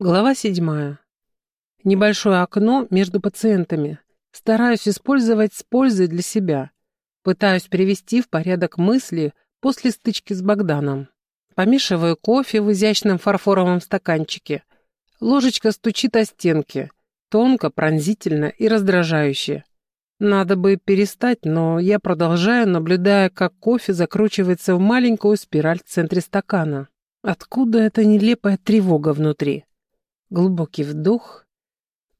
Глава седьмая. Небольшое окно между пациентами. Стараюсь использовать с пользой для себя. Пытаюсь привести в порядок мысли после стычки с Богданом. Помешиваю кофе в изящном фарфоровом стаканчике. Ложечка стучит о стенки. Тонко, пронзительно и раздражающе. Надо бы перестать, но я продолжаю, наблюдая, как кофе закручивается в маленькую спираль в центре стакана. Откуда эта нелепая тревога внутри? Глубокий вдох,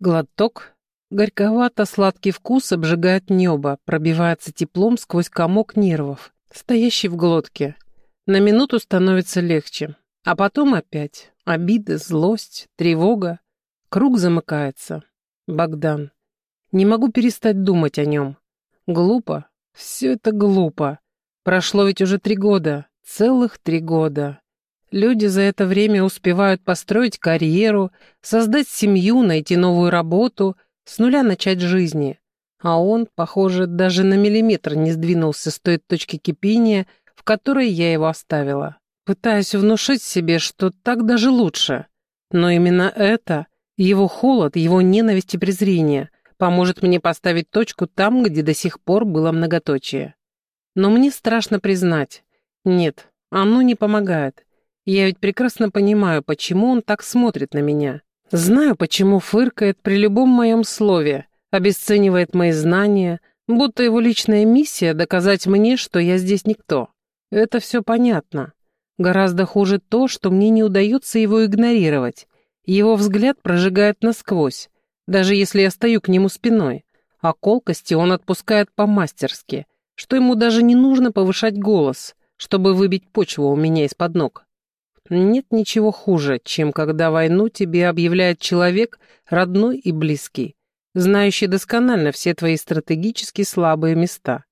глоток. Горьковато-сладкий вкус обжигает небо, пробивается теплом сквозь комок нервов, стоящий в глотке. На минуту становится легче. А потом опять. Обиды, злость, тревога. Круг замыкается. Богдан. Не могу перестать думать о нем. Глупо. Все это глупо. Прошло ведь уже три года. Целых три года. Люди за это время успевают построить карьеру, создать семью, найти новую работу, с нуля начать жизни. А он, похоже, даже на миллиметр не сдвинулся с той точки кипения, в которой я его оставила. Пытаюсь внушить себе, что так даже лучше. Но именно это, его холод, его ненависть и презрение, поможет мне поставить точку там, где до сих пор было многоточие. Но мне страшно признать. Нет, оно не помогает. Я ведь прекрасно понимаю, почему он так смотрит на меня. Знаю, почему фыркает при любом моем слове, обесценивает мои знания, будто его личная миссия — доказать мне, что я здесь никто. Это все понятно. Гораздо хуже то, что мне не удается его игнорировать. Его взгляд прожигает насквозь, даже если я стою к нему спиной. А колкости он отпускает по-мастерски, что ему даже не нужно повышать голос, чтобы выбить почву у меня из-под ног. Нет ничего хуже, чем когда войну тебе объявляет человек родной и близкий, знающий досконально все твои стратегически слабые места.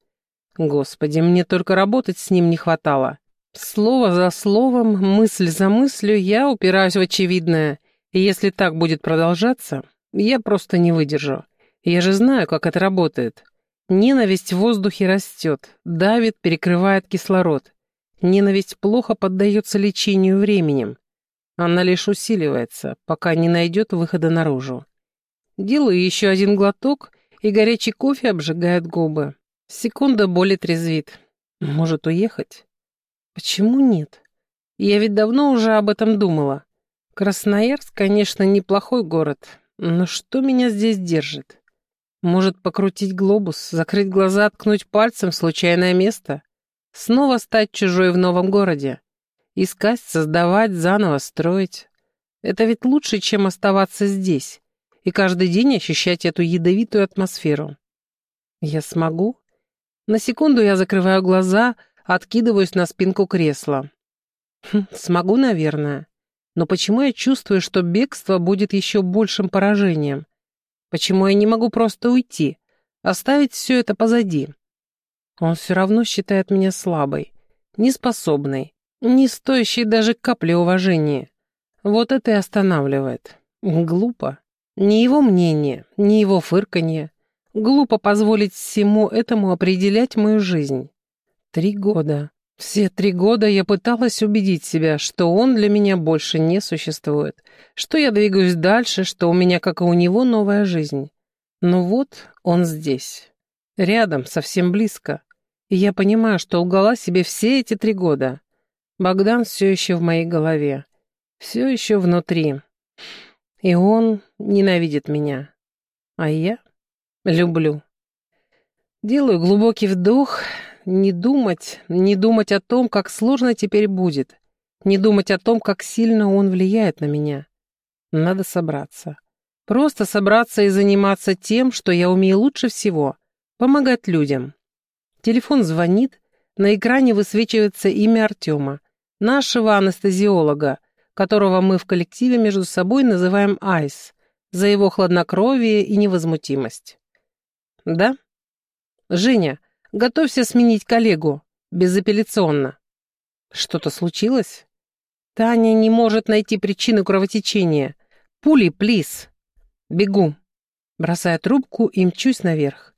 Господи, мне только работать с ним не хватало. Слово за словом, мысль за мыслью я упираюсь в очевидное, если так будет продолжаться, я просто не выдержу. Я же знаю, как это работает. Ненависть в воздухе растет, давит, перекрывает кислород. Ненависть плохо поддается лечению временем. Она лишь усиливается, пока не найдет выхода наружу. Делаю еще один глоток, и горячий кофе обжигает губы. Секунда боли трезвит. Может уехать? Почему нет? Я ведь давно уже об этом думала. Красноярск, конечно, неплохой город, но что меня здесь держит? Может покрутить глобус, закрыть глаза, ткнуть пальцем в случайное место? Снова стать чужой в новом городе. Искать, создавать, заново строить. Это ведь лучше, чем оставаться здесь и каждый день ощущать эту ядовитую атмосферу. Я смогу? На секунду я закрываю глаза, откидываюсь на спинку кресла. Хм, смогу, наверное. Но почему я чувствую, что бегство будет еще большим поражением? Почему я не могу просто уйти, оставить все это позади? Он все равно считает меня слабой, неспособной, не стоящей даже капли уважения. Вот это и останавливает. Глупо. Ни его мнение, ни его фырканье. Глупо позволить всему этому определять мою жизнь. Три года. Все три года я пыталась убедить себя, что он для меня больше не существует, что я двигаюсь дальше, что у меня, как и у него, новая жизнь. Но вот он здесь. Рядом, совсем близко. Я понимаю, что лгала себе все эти три года. Богдан все еще в моей голове. Все еще внутри. И он ненавидит меня. А я люблю. Делаю глубокий вдох. Не думать, не думать о том, как сложно теперь будет. Не думать о том, как сильно он влияет на меня. Надо собраться. Просто собраться и заниматься тем, что я умею лучше всего. Помогать людям. Телефон звонит, на экране высвечивается имя Артема, нашего анестезиолога, которого мы в коллективе между собой называем Айс, за его хладнокровие и невозмутимость. «Да?» «Женя, готовься сменить коллегу. Безапелляционно». «Что-то случилось?» «Таня не может найти причины кровотечения. Пули, плиз». «Бегу». Бросая трубку и мчусь наверх.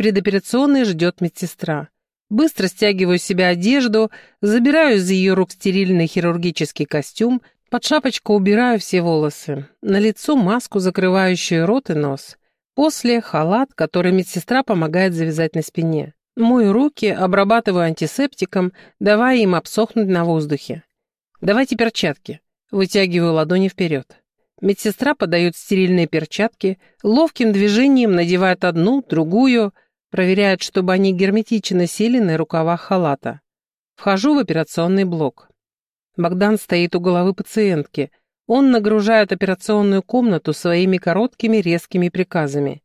Предоперационной ждет медсестра. Быстро стягиваю с себя одежду, забираю из ее рук стерильный хирургический костюм Под шапочку убираю все волосы. На лицо маску, закрывающую рот и нос. После халат, который медсестра помогает завязать на спине. Мою руки, обрабатываю антисептиком, давая им обсохнуть на воздухе. Давайте перчатки. Вытягиваю ладони вперед. Медсестра подает стерильные перчатки, ловким движением надевает одну, другую, проверяет, чтобы они герметично сели на рукавах халата. Вхожу в операционный блок. Богдан стоит у головы пациентки. Он нагружает операционную комнату своими короткими резкими приказами.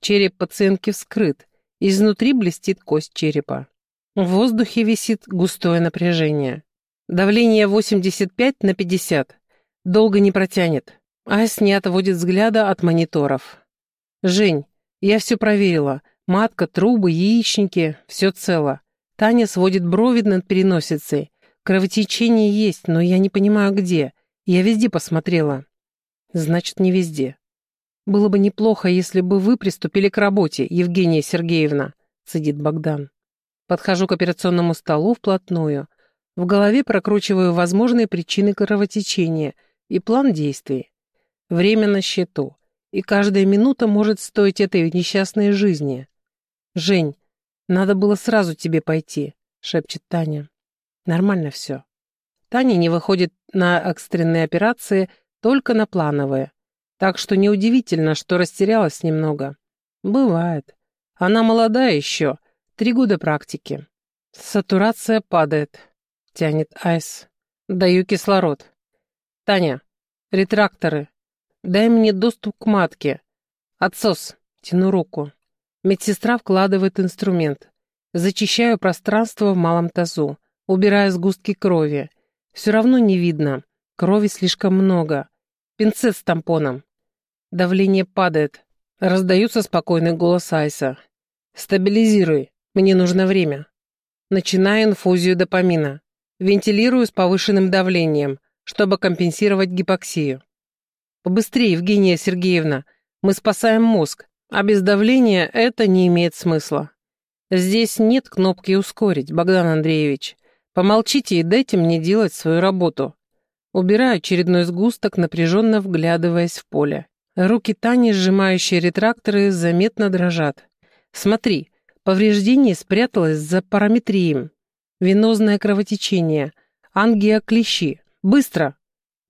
Череп пациентки вскрыт, изнутри блестит кость черепа. В воздухе висит густое напряжение. Давление 85 на 50. Долго не протянет. Айс не отводит взгляда от мониторов. «Жень, я все проверила. Матка, трубы, яичники, все цело. Таня сводит брови над переносицей. Кровотечение есть, но я не понимаю, где. Я везде посмотрела». «Значит, не везде. Было бы неплохо, если бы вы приступили к работе, Евгения Сергеевна», — цедит Богдан. Подхожу к операционному столу вплотную. В голове прокручиваю возможные причины кровотечения и план действий. Время на счету, и каждая минута может стоить этой несчастной жизни. «Жень, надо было сразу тебе пойти», — шепчет Таня. «Нормально все». Таня не выходит на экстренные операции, только на плановые. Так что неудивительно, что растерялась немного. Бывает. Она молодая еще, три года практики. Сатурация падает, тянет Айс. Даю кислород. Таня, ретракторы. Дай мне доступ к матке. Отсос. Тяну руку. Медсестра вкладывает инструмент. Зачищаю пространство в малом тазу. Убираю сгустки крови. Все равно не видно. Крови слишком много. Пинцет с тампоном. Давление падает. Раздается спокойный голос Айса. «Стабилизируй. Мне нужно время». Начинаю инфузию допамина. Вентилирую с повышенным давлением, чтобы компенсировать гипоксию. Побыстрее, Евгения Сергеевна. Мы спасаем мозг. А без давления это не имеет смысла. Здесь нет кнопки «Ускорить», Богдан Андреевич. Помолчите и дайте мне делать свою работу. Убираю очередной сгусток, напряженно вглядываясь в поле. Руки Тани, сжимающие ретракторы, заметно дрожат. Смотри, повреждение спряталось за параметрием. Венозное кровотечение. Ангиоклещи. Быстро!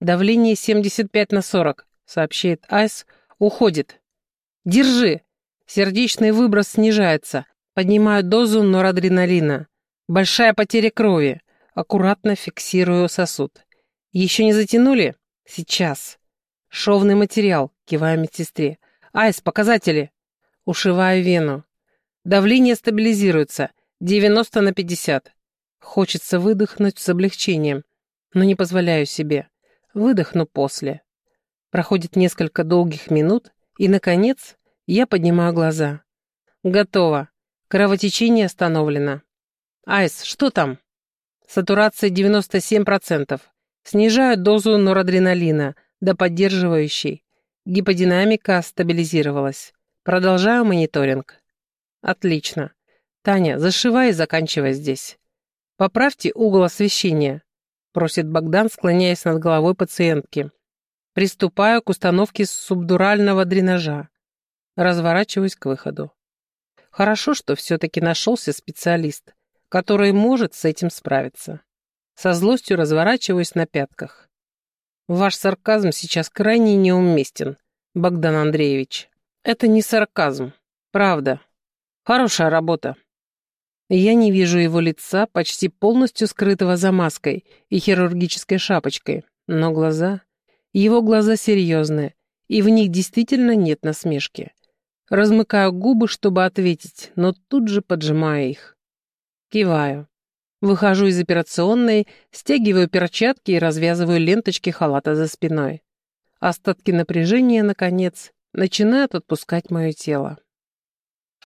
Давление 75 на 40, сообщает Айс. Уходит. «Держи!» Сердечный выброс снижается. Поднимаю дозу норадреналина. Большая потеря крови. Аккуратно фиксирую сосуд. Еще не затянули? Сейчас. Шовный материал, киваю медсестре. Айс, показатели. Ушиваю вену. Давление стабилизируется. 90 на 50. Хочется выдохнуть с облегчением, но не позволяю себе. Выдохну после. Проходит несколько долгих минут, и, наконец, я поднимаю глаза. Готово. Кровотечение остановлено. Айс, что там? Сатурация 97%. Снижаю дозу норадреналина до поддерживающей. Гиподинамика стабилизировалась. Продолжаю мониторинг. Отлично. Таня, зашивай и заканчивай здесь. Поправьте угол освещения, просит Богдан, склоняясь над головой пациентки. Приступаю к установке субдурального дренажа. Разворачиваюсь к выходу. Хорошо, что все-таки нашелся специалист, который может с этим справиться. Со злостью разворачиваюсь на пятках. Ваш сарказм сейчас крайне неуместен, Богдан Андреевич. Это не сарказм. Правда. Хорошая работа. Я не вижу его лица, почти полностью скрытого за маской и хирургической шапочкой, но глаза... Его глаза серьезные, и в них действительно нет насмешки. Размыкаю губы, чтобы ответить, но тут же поджимаю их. Киваю. Выхожу из операционной, стягиваю перчатки и развязываю ленточки халата за спиной. Остатки напряжения, наконец, начинают отпускать мое тело.